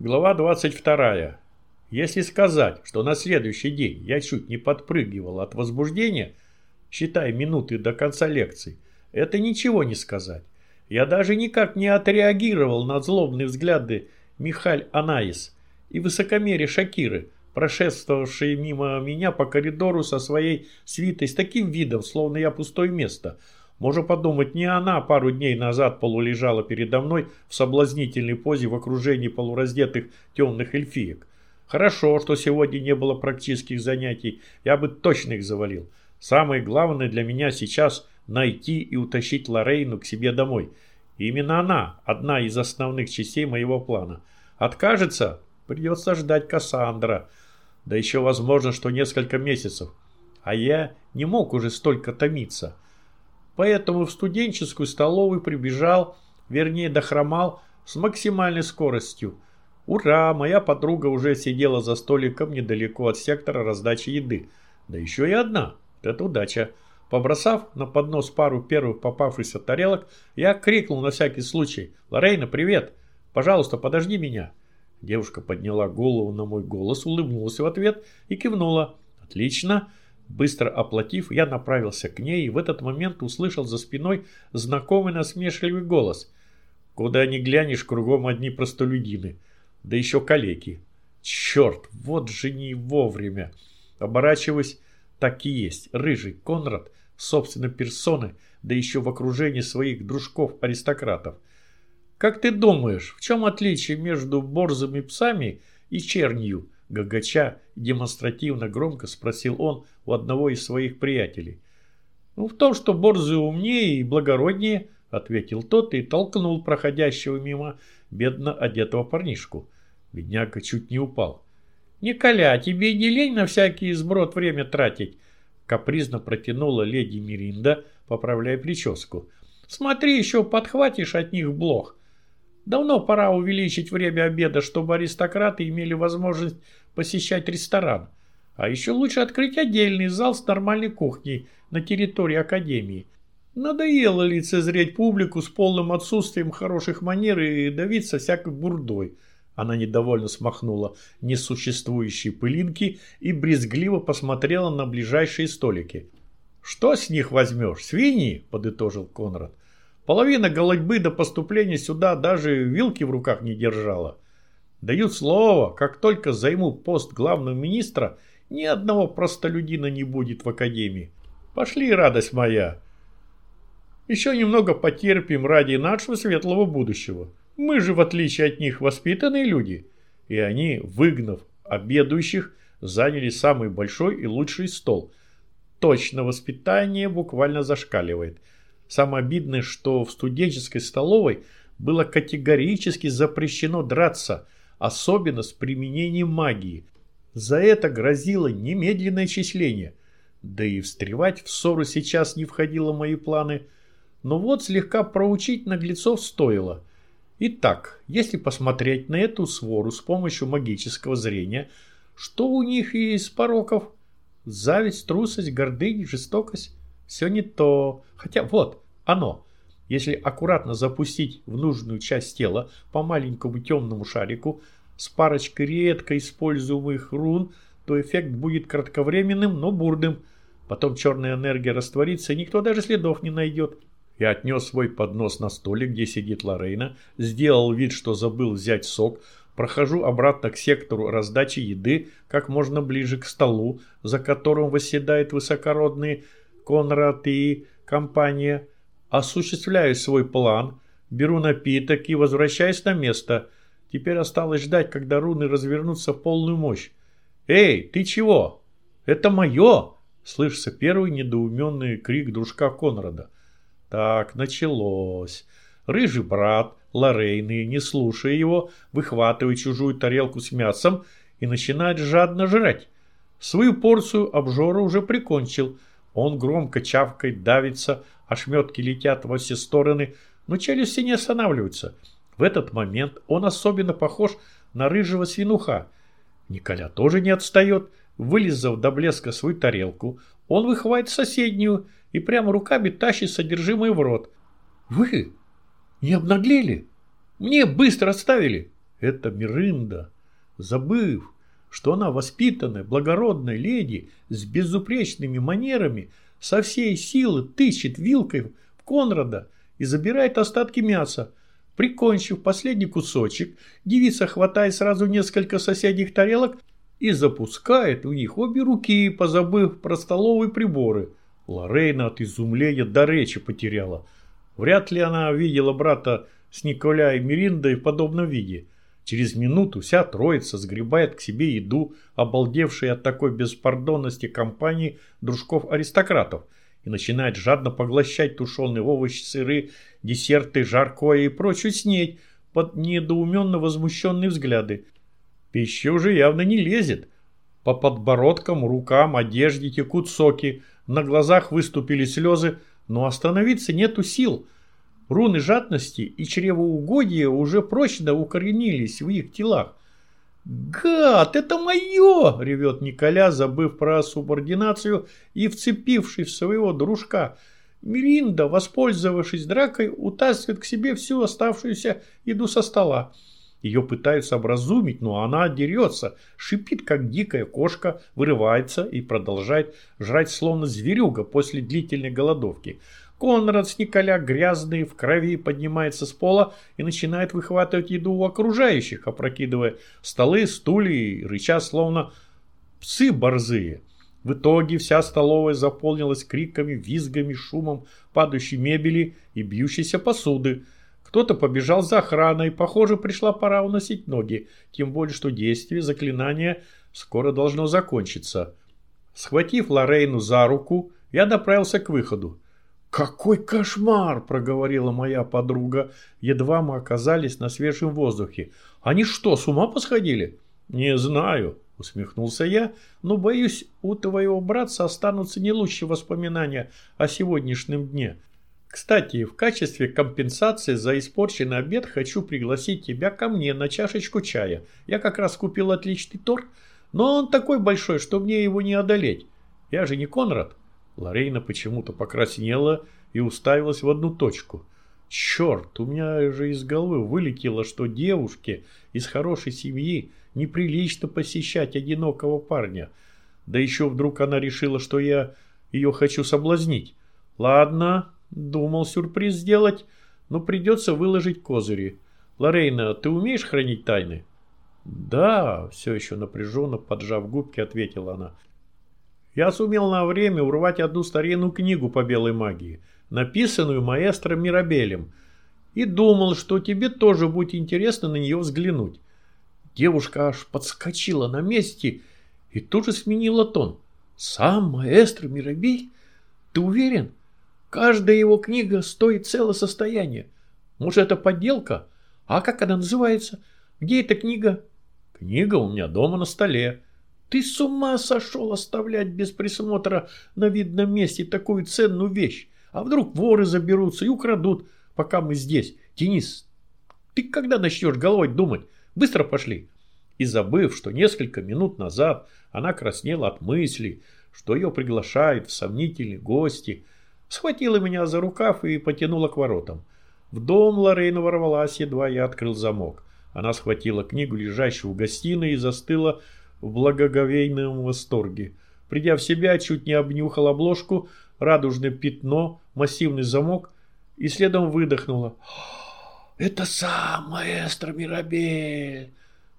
Глава 22. Если сказать, что на следующий день я чуть не подпрыгивал от возбуждения, считай минуты до конца лекции, это ничего не сказать. Я даже никак не отреагировал на злобные взгляды Михаль Анаис и высокомерие Шакиры, прошествовавшие мимо меня по коридору со своей свитой с таким видом, словно я пустое место – можно подумать, не она пару дней назад полулежала передо мной в соблазнительной позе в окружении полураздетых темных эльфиек. Хорошо, что сегодня не было практических занятий, я бы точно их завалил. Самое главное для меня сейчас найти и утащить Лорейну к себе домой. именно она, одна из основных частей моего плана. Откажется, придется ждать Кассандра. Да еще возможно, что несколько месяцев. А я не мог уже столько томиться. Поэтому в студенческую столовую прибежал, вернее дохромал, с максимальной скоростью. Ура, моя подруга уже сидела за столиком недалеко от сектора раздачи еды. Да еще и одна. Это удача. Побросав на поднос пару первых попавшихся тарелок, я крикнул на всякий случай. «Лорейна, привет! Пожалуйста, подожди меня!» Девушка подняла голову на мой голос, улыбнулась в ответ и кивнула. «Отлично! Быстро оплатив, я направился к ней и в этот момент услышал за спиной знакомый насмешливый голос. Куда ни глянешь, кругом одни простолюдины. Да еще калеки. Черт, вот же не вовремя. Оборачиваясь, так и есть. Рыжий Конрад, собственно персоны, да еще в окружении своих дружков-аристократов. Как ты думаешь, в чем отличие между борзыми псами и чернью? Гагача демонстративно громко спросил он у одного из своих приятелей. «Ну, в том, что борзые умнее и благороднее», — ответил тот и толкнул проходящего мимо бедно одетого парнишку. Бедняга чуть не упал. «Николя, тебе не лень на всякий сброд время тратить?» Капризно протянула леди Миринда, поправляя прическу. «Смотри, еще подхватишь от них блох. Давно пора увеличить время обеда, чтобы аристократы имели возможность посещать ресторан. А еще лучше открыть отдельный зал с нормальной кухней на территории академии. Надоело лицезреть публику с полным отсутствием хороших манер и давиться всякой бурдой. Она недовольно смахнула несуществующие пылинки и брезгливо посмотрела на ближайшие столики. «Что с них возьмешь? Свиньи?» – подытожил Конрад. Половина голодьбы до поступления сюда даже вилки в руках не держала. Дают слово, как только займу пост главного министра, ни одного простолюдина не будет в академии. Пошли, радость моя. Еще немного потерпим ради нашего светлого будущего. Мы же, в отличие от них, воспитанные люди. И они, выгнав обедающих, заняли самый большой и лучший стол. Точно воспитание буквально зашкаливает – Самое обидное, что в студенческой столовой было категорически запрещено драться, особенно с применением магии. За это грозило немедленное числение. Да и встревать в ссору сейчас не входило в мои планы. Но вот слегка проучить наглецов стоило. Итак, если посмотреть на эту свору с помощью магического зрения, что у них из пороков? Зависть, трусость, гордыня, жестокость? Все не то. Хотя вот, оно. Если аккуратно запустить в нужную часть тела по маленькому темному шарику с парочкой редко используемых рун, то эффект будет кратковременным, но бурным. Потом черная энергия растворится, и никто даже следов не найдет. Я отнес свой поднос на столик, где сидит Лорейна, сделал вид, что забыл взять сок, прохожу обратно к сектору раздачи еды как можно ближе к столу, за которым восседает высокородный Конрад и компания. Осуществляю свой план, беру напиток и возвращаюсь на место. Теперь осталось ждать, когда руны развернутся в полную мощь. «Эй, ты чего? Это мое!» Слышится первый недоуменный крик дружка Конрада. Так, началось. Рыжий брат Лорейны, не слушая его, выхватывает чужую тарелку с мясом и начинает жадно жрать. Свою порцию обжора уже прикончил – он громко чавкает, давится, ошметки летят во все стороны, но челюсти не останавливаются. В этот момент он особенно похож на рыжего свинуха. Николя тоже не отстает. Вылезав до блеска свою тарелку, он выхватывает соседнюю и прямо руками тащит содержимое в рот. «Вы не обнаглели? Мне быстро отставили!» Это Миринда, забыв, что она воспитанная, благородная леди с безупречными манерами, со всей силы тыщет вилкой в Конрада и забирает остатки мяса. Прикончив последний кусочек, девица хватает сразу несколько соседних тарелок и запускает в них обе руки, позабыв про столовые приборы. Лорейна от изумления до речи потеряла. Вряд ли она видела брата с Николя и Мириндой в подобном виде. Через минуту вся троица сгребает к себе еду, обалдевшие от такой беспардонности компании дружков-аристократов, и начинает жадно поглощать тушеные овощи, сыры, десерты, жаркое и прочую снедь под недоуменно возмущенные взгляды. Пища уже явно не лезет. По подбородкам, рукам, одежде текут соки, на глазах выступили слезы, но остановиться нету сил – Руны жадности и чревоугодия уже прочно укоренились в их телах. «Гад, это мое!» – ревет Николя, забыв про субординацию и вцепившись в своего дружка. Миринда, воспользовавшись дракой, утаскивает к себе всю оставшуюся еду со стола. Ее пытаются образумить, но она дерется, шипит, как дикая кошка, вырывается и продолжает жрать, словно зверюга после длительной голодовки. Конрад с Николя, грязный, в крови, поднимается с пола и начинает выхватывать еду у окружающих, опрокидывая столы, стулья и рыча, словно псы борзые. В итоге вся столовая заполнилась криками, визгами, шумом падающей мебели и бьющейся посуды. Кто-то побежал за охраной, похоже, пришла пора уносить ноги, тем более, что действие заклинания скоро должно закончиться. Схватив Лорейну за руку, я направился к выходу. «Какой кошмар!» – проговорила моя подруга. Едва мы оказались на свежем воздухе. «Они что, с ума посходили?» «Не знаю», – усмехнулся я, «но, боюсь, у твоего братца останутся не лучшие воспоминания о сегодняшнем дне. Кстати, в качестве компенсации за испорченный обед хочу пригласить тебя ко мне на чашечку чая. Я как раз купил отличный торт, но он такой большой, что мне его не одолеть. Я же не Конрад». Лорейна почему-то покраснела и уставилась в одну точку. Черт, у меня же из головы вылетело, что девушке из хорошей семьи неприлично посещать одинокого парня. Да еще вдруг она решила, что я ее хочу соблазнить. Ладно, думал сюрприз сделать, но придется выложить козыри. Лорейна, ты умеешь хранить тайны? Да, все еще напряженно, поджав губки, ответила она. Я сумел на время урвать одну старинную книгу по белой магии, написанную маэстро Мирабелем, и думал, что тебе тоже будет интересно на нее взглянуть. Девушка аж подскочила на месте и тут же сменила тон. «Сам маэстро Мирабель? Ты уверен? Каждая его книга стоит целое состояние. Может, это подделка? А как она называется? Где эта книга?» «Книга у меня дома на столе», ты с ума сошел оставлять без присмотра на видном месте такую ценную вещь? А вдруг воры заберутся и украдут, пока мы здесь? Денис, ты когда начнешь головой думать? Быстро пошли. И забыв, что несколько минут назад она краснела от мысли, что ее приглашают в сомнительные гости, схватила меня за рукав и потянула к воротам. В дом Лорейна ворвалась, едва я открыл замок. Она схватила книгу, лежащую в гостиной, и застыла в благоговейном восторге. Придя в себя, чуть не обнюхал обложку, радужное пятно, массивный замок и следом выдохнула. «Это сам маэстро Мирабель!»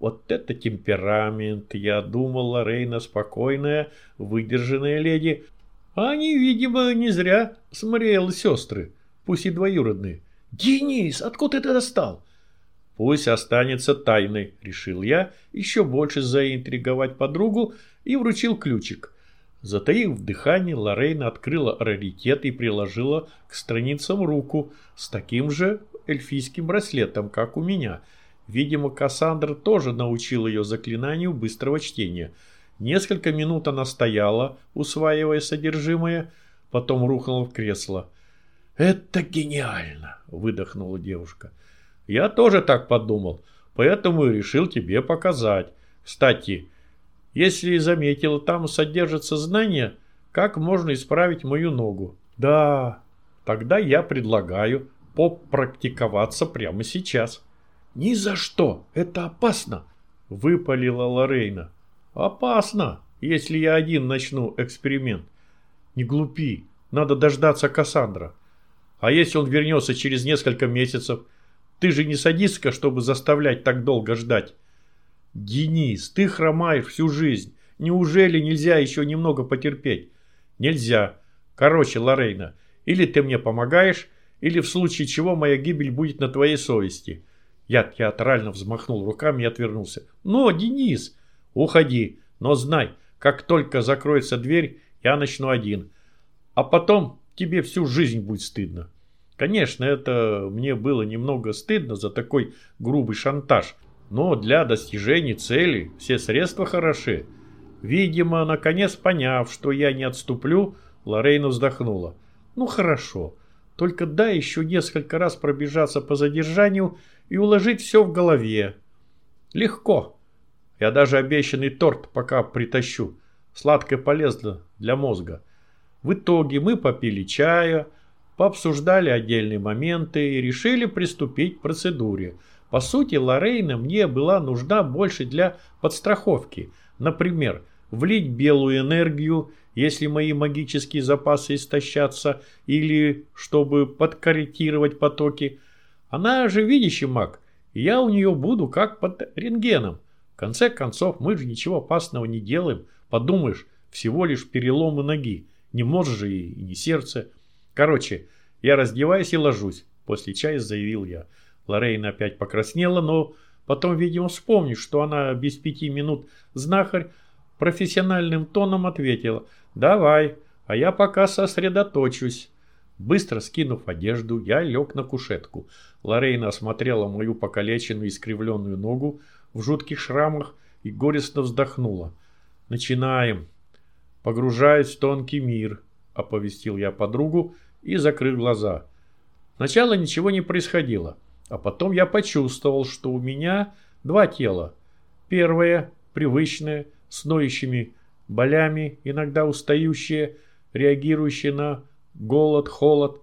Вот это темперамент, я думала, Рейна спокойная, выдержанная леди. А они, видимо, не зря смотрели сестры, пусть и двоюродные. «Денис, откуда ты это достал?» Пусть останется тайной, решил я, еще больше заинтриговать подругу и вручил ключик. Затаив дыхание, Лорейна открыла раритет и приложила к страницам руку с таким же эльфийским браслетом, как у меня. Видимо, Кассандра тоже научил ее заклинанию быстрого чтения. Несколько минут она стояла, усваивая содержимое, потом рухнула в кресло. «Это гениально!» – выдохнула девушка. Я тоже так подумал, поэтому и решил тебе показать. Кстати, если заметил, там содержится знание, как можно исправить мою ногу. Да, тогда я предлагаю попрактиковаться прямо сейчас. «Ни за что! Это опасно!» – выпалила Лорейна. «Опасно, если я один начну эксперимент. Не глупи, надо дождаться Кассандра. А если он вернется через несколько месяцев? Ты же не садистка, чтобы заставлять так долго ждать. Денис, ты хромаешь всю жизнь. Неужели нельзя еще немного потерпеть? Нельзя. Короче, Лорейна, или ты мне помогаешь, или в случае чего моя гибель будет на твоей совести. Я театрально взмахнул руками и отвернулся. Но, Денис, уходи, но знай, как только закроется дверь, я начну один. А потом тебе всю жизнь будет стыдно. Конечно, это мне было немного стыдно за такой грубый шантаж, но для достижения цели все средства хороши. Видимо, наконец поняв, что я не отступлю, Лорейна вздохнула. Ну хорошо, только дай еще несколько раз пробежаться по задержанию и уложить все в голове. Легко. Я даже обещанный торт пока притащу. Сладкое полезно для мозга. В итоге мы попили чая, пообсуждали отдельные моменты и решили приступить к процедуре. По сути, Лорейна мне была нужна больше для подстраховки. Например, влить белую энергию, если мои магические запасы истощатся, или чтобы подкорректировать потоки. Она же видящий маг, и я у нее буду как под рентгеном. В конце концов, мы же ничего опасного не делаем. Подумаешь, всего лишь переломы ноги. Не может же и не сердце. Короче, я раздеваюсь и ложусь. После чая заявил я. Лорейна опять покраснела, но потом, видимо, вспомнив, что она без пяти минут знахарь, профессиональным тоном ответила «Давай, а я пока сосредоточусь». Быстро скинув одежду, я лег на кушетку. Лорейна осмотрела мою покалеченную искривленную ногу в жутких шрамах и горестно вздохнула. «Начинаем. Погружаюсь в тонкий мир», – оповестил я подругу и закрыл глаза. Сначала ничего не происходило, а потом я почувствовал, что у меня два тела. Первое – привычное, с ноющими болями, иногда устающее, реагирующее на голод, холод.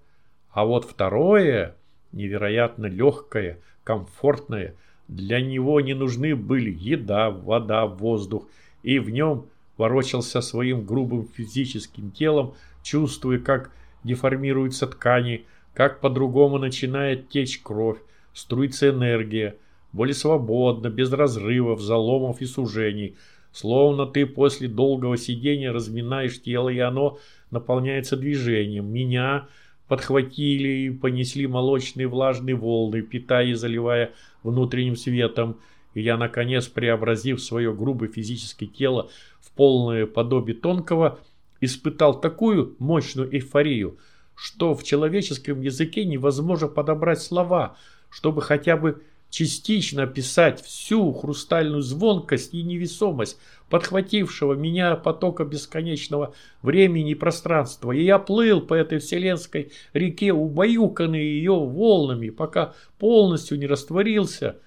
А вот второе – невероятно легкое, комфортное. Для него не нужны были еда, вода, воздух, и в нем ворочался своим грубым физическим телом, чувствуя, как деформируются ткани, как по-другому начинает течь кровь, струится энергия, более свободно, без разрывов, заломов и сужений, словно ты после долгого сидения разминаешь тело, и оно наполняется движением. Меня подхватили и понесли молочные влажные волны, питая и заливая внутренним светом, и я, наконец, преобразив свое грубое физическое тело в полное подобие тонкого, испытал такую мощную эйфорию, что в человеческом языке невозможно подобрать слова, чтобы хотя бы частично описать всю хрустальную звонкость и невесомость подхватившего меня потока бесконечного времени и пространства. И я плыл по этой вселенской реке, убаюканный ее волнами, пока полностью не растворился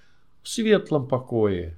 в светлом покое.